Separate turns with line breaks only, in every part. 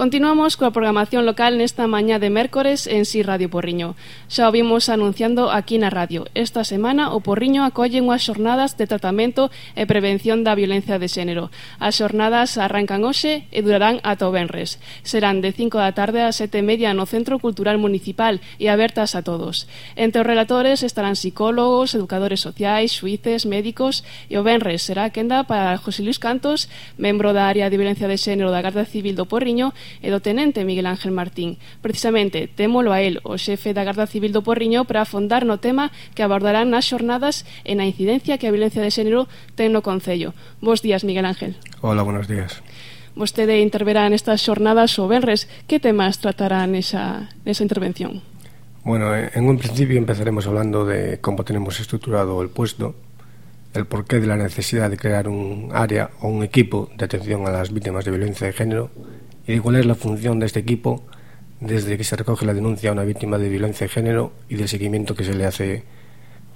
Continuamos coa programación local nesta mañá de mércores en Si Radio Porriño. Xa o vimos anunciando aquí na radio. Esta semana o Porriño acolle unhas xornadas de tratamento e prevención da violencia de xénero. As xornadas arrancan hoxe e durarán ata o venres. Serán de 5 da tarde a 7 media no Centro Cultural Municipal e abertas a todos. Entre os relatores estarán psicólogos, educadores sociais, xuíces, médicos e o venres será a quenda para José Luis Cantos, membro da área de violencia de xénero da Garda Civil do Porriño e do tenente Miguel Ángel Martín. Precisamente, témolo a el, o xefe da Garda Civil do Porriño, para afondar no tema que abordarán nas xornadas e na incidencia que a violencia de xénero ten no Concello. Bos días, Miguel Ángel.
Hola, buenos días.
Vostede interverá nestas xornadas o Benres. Que temas tratará nesa, nesa intervención?
Bueno, eh, en un principio empezaremos hablando de cómo tenemos estructurado el puesto, el porqué de la necesidad de crear un área o un equipo de atención a las víctimas de violencia de género y cuál es la función de este equipo desde que se recoge la denuncia a una víctima de violencia de género y del seguimiento que se le hace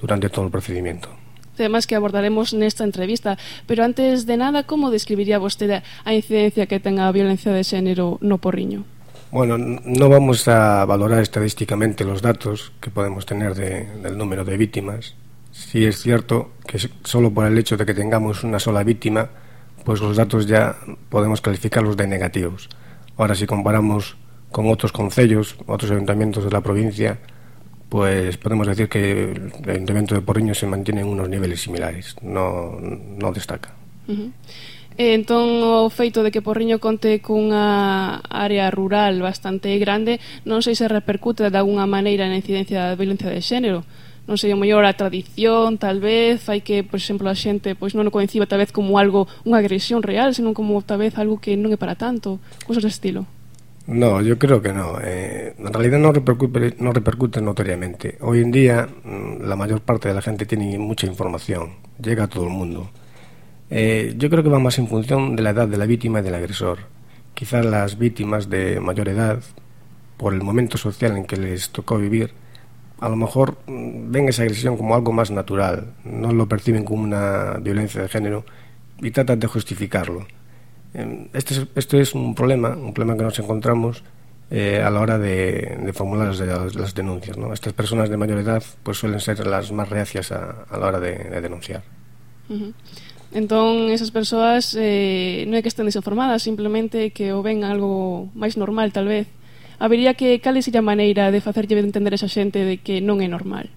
durante todo el procedimiento.
Temas que abordaremos nesta entrevista, pero antes de nada, como describiría vostede a incidencia que ten a violencia de xénero no Porriño?
Bueno, no vamos a valorar estadísticamente los datos que podemos tener de, del número de víctimas. Sí es cierto que solo por el hecho de que tengamos una sola víctima, pois os datos ya podemos calificarlos de negativos. Ahora, si comparamos con otros concellos, otros ayuntamientos de la provincia, pues podemos decir que el ayuntamiento de Porriño se mantiene en unos niveles similares, no, no destaca.
Uh -huh. Entón o feito de que Porriño conte cunha área rural bastante grande non sei se repercute de alguna maneira na incidencia da violencia de xénero Non sei, o mellor a tradición, tal vez, fai que, por exemplo, a xente pois non o conciba tal vez como algo, unha agresión real, senón como tal vez algo que non é para tanto, cosas de estilo.
No, yo creo que no. Eh, en realidad no repercute, no repercute notoriamente. Hoy en día mm, la mayor parte de la gente tiene mucha información, llega a todo el mundo. Eh, yo creo que va más en función de la edad de la víctima y del agresor. Quizás las víctimas de mayor edad, por el momento social en que les tocó vivir, a lo mejor mm, ven esa agresión como algo más natural, no lo perciben como una violencia de género y tratan de justificarlo. Este es, esto es un problema, un problema que nos encontramos eh, a la hora de, de formular las, las denuncias. ¿no? Estas personas de mayor edad pues suelen ser las más reacias a, a la hora de, de denunciar.
Uh -huh. Entón, esas persoas eh, non é que estén desinformadas, simplemente que o ven algo máis normal, tal vez, Habería que cal é a maneira de facerlle entender esa xente de que non é normal?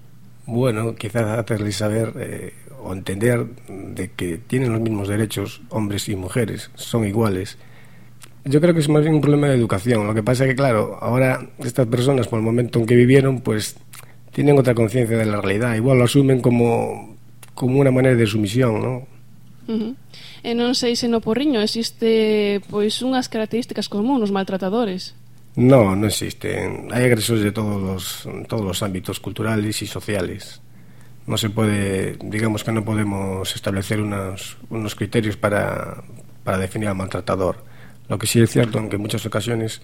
Bueno, quizás hacerles saber eh, o entender de que tienen los mismos derechos hombres y mujeres, son iguales. Yo creo que es más bien un problema de educación. Lo que pasa es que, claro, ahora estas personas, por el momento en que vivieron, pues tienen otra conciencia de la realidad. Igual lo asumen como, como una manera de sumisión, ¿no?
Uh -huh. E non sei se no Porriño existe pois unhas características comuns nos maltratadores.
No, no existen. Hay agresores de todos los, todos los ámbitos culturales y sociales. no se puede, digamos que no podemos establecer unos, unos criterios para, para definir al maltratador. Lo que sí es cierto en que en muchas ocasiones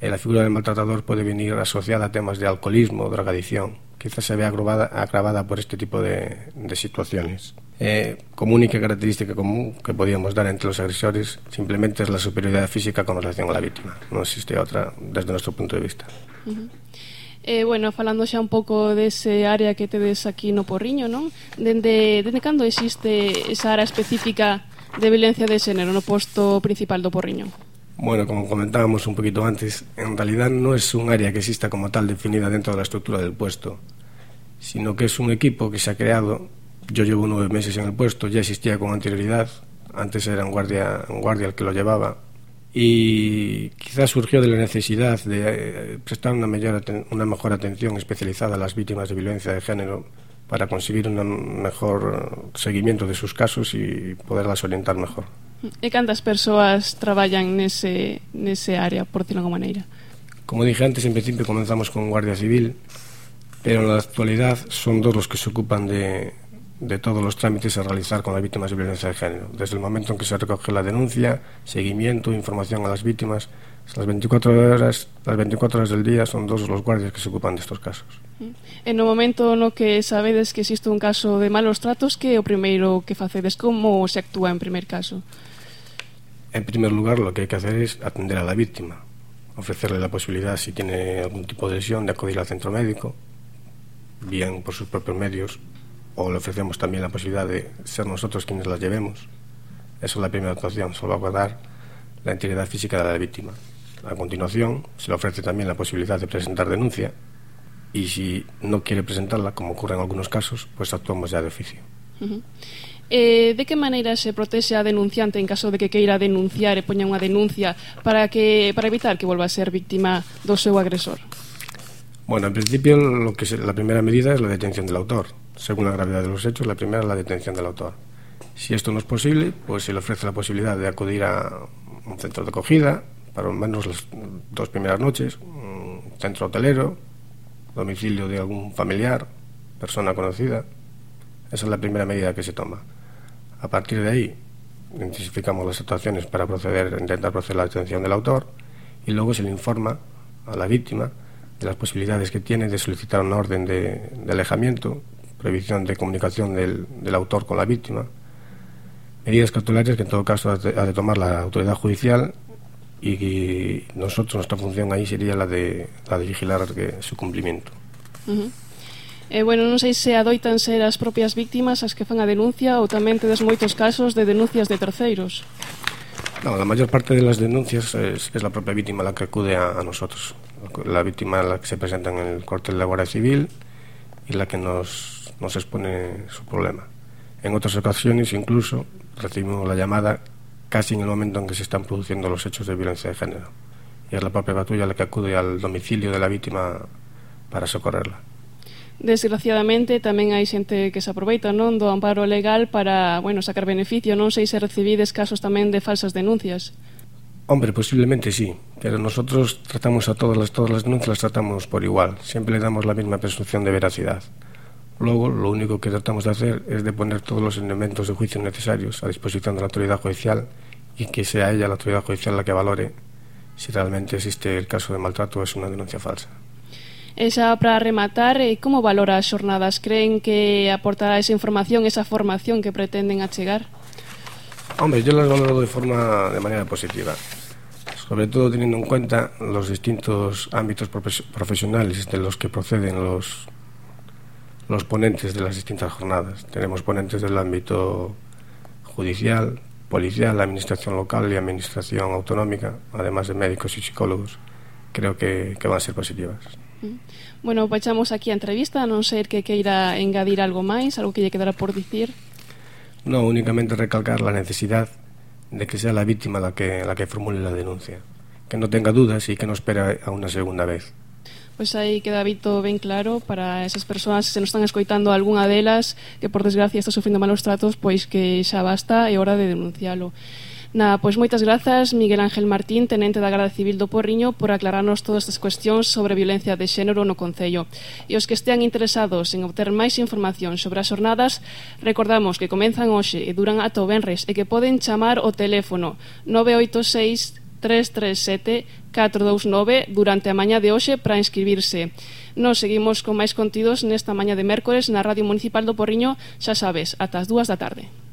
eh, la figura del maltratador puede venir asociada a temas de alcoholismo o drogadicción. Quizás se vea agravada, agravada por este tipo de, de situaciones. eh, como única característica común que podíamos dar entre los agresores simplemente es la superioridad física con relación a la víctima. No existe outra desde nuestro punto de vista.
Uh -huh. Eh, bueno, falando xa un pouco dese área que tedes aquí no Porriño, non? Dende, dende cando existe esa área específica de violencia de xénero no posto principal do Porriño?
Bueno, como comentábamos un poquito antes, en realidad no es un área que exista como tal definida dentro de la estructura del puesto, sino que es un equipo que se ha creado Yo llevo nueve meses en el puesto, ya existía con anterioridad, antes era un guardia, un guardia el que lo llevaba, y quizás surgió de la necesidad de eh, prestar una mejor, una mejor atención especializada a las víctimas de violencia de género para conseguir un mejor seguimiento de sus casos y poderlas orientar mejor.
E cantas persoas traballan nese, nese área, por decirlo de alguma maneira?
Como dije antes, en principio comenzamos con Guardia Civil, pero en la actualidad son dos los que se ocupan de, de todos los trámites a realizar con las víctimas de violencia de género, desde el momento en que se recoge la denuncia, seguimiento, información a las víctimas. Las 24 horas, las 24 horas del día son dos los guardias que se ocupan de estos casos. Mm.
En o momento no que sabedes que existe un caso de malos tratos, que o primeiro que facedes? Como se actúa en primer caso?
En primer lugar, lo que hai que hacer es atender a la víctima, ofrecerle la posibilidad, si tiene algún tipo de lesión, de acudir al centro médico, bien por sus propios medios, o le ofrecemos también la posibilidad de ser nosotros quienes las llevemos. Esa es la primera actuación, salvaguardar la integridad física de la víctima. A continuación, se le ofrece también la posibilidad de presentar denuncia y si no quiere presentarla, como ocurre en algunos casos, pues actuamos ya de oficio.
Uh -huh. Eh, de que maneira se protexe a denunciante en caso de que queira denunciar e poña unha denuncia para que para evitar que volva a ser víctima do seu agresor?
Bueno, en principio lo que se, la primera medida es la detención del autor. Según la gravedad de los hechos, la primera es la detención del autor. Si esto no es posible, pues se le ofrece la posibilidad de acudir a un centro de acogida para al menos las dos primeras noches, un centro hotelero, domicilio de algún familiar, persona conocida. Esa es la primera medida que se toma. A partir de ahí, intensificamos las actuaciones para proceder, intentar proceder a la detención del autor y luego se le informa a la víctima de las posibilidades que tiene de solicitar una orden de, de alejamiento, prohibición de comunicación del, del, autor con la víctima, medidas cautelares que en todo caso ha de, ha de tomar la autoridad judicial y, y, nosotros nuestra función ahí sería la de, la de vigilar que, su cumplimiento.
Uh -huh. Eh, bueno, non sei se adoitan ser as propias víctimas as que fan a denuncia ou tamén tedes moitos casos de denuncias de terceiros.
No, la mayor parte de las denuncias es, es la propia víctima la que acude a, a nosotros. La víctima la que se presenta en el corte de la Guardia Civil y la que nos, nos expone su problema. En otras ocasiones incluso recibimos la llamada casi en el momento en que se están produciendo los hechos de violencia de género. Y es la propia patrulla la que acude al domicilio de la víctima para socorrerla.
Desgraciadamente tamén hai xente que se aproveita non do amparo legal para, bueno, sacar beneficio, non sei se recibides casos tamén de falsas denuncias.
Hombre, posiblemente sí, pero nosotros tratamos a todas las todas las denuncias las tratamos por igual, siempre le damos la misma presunción de veracidad. Luego, lo único que tratamos de hacer es de poner todos los elementos de juicio necesarios a disposición de la autoridad judicial y que sea ella la autoridad judicial la que valore si realmente existe el caso de maltrato o es una denuncia falsa.
E xa para rematar, eh, como valora as xornadas? Creen que aportará esa información, esa formación que pretenden achegar?
Hombre, yo las valoro de forma de manera positiva. Sobre todo teniendo en cuenta los distintos ámbitos profesionales de los que proceden los, los ponentes de las distintas jornadas. Tenemos ponentes del ámbito judicial, policial, administración local y administración autonómica, además de médicos y psicólogos. Creo que, que van a ser positivas. Mm.
Bueno, baixamos aquí a entrevista, a non ser que queira engadir algo máis, algo que lle quedara por dicir.
No, únicamente recalcar la necesidad de que sea la víctima la que, la que formule la denuncia, que no tenga dudas y que no espera a una segunda vez.
Pois pues aí queda Vito ben claro para esas persoas que se nos están escoitando algunha delas que por desgracia está sufrindo malos tratos, pois que xa basta e hora de denuncialo. Na, pois moitas grazas, Miguel Ángel Martín, Tenente da Garda Civil do Porriño, por aclararnos todas estas cuestións sobre violencia de xénero no Concello. E os que estean interesados en obter máis información sobre as jornadas, recordamos que comenzan hoxe e duran ata o Benres e que poden chamar o teléfono 986 337 429 durante a mañá de hoxe para inscribirse. Nos seguimos con máis contidos nesta mañá de mércores na Radio Municipal do Porriño, xa sabes, ata as dúas da tarde.